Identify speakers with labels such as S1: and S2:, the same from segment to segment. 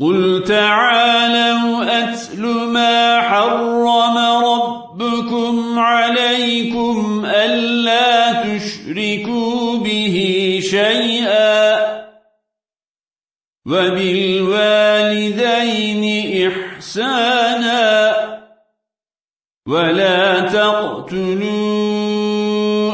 S1: قل تعالوا أتل ما حرم ربكم عليكم ألا تشركوا به شيئا وبالوالدين إحسانا ولا تقتلوا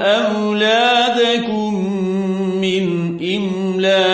S1: أولادكم من إملاق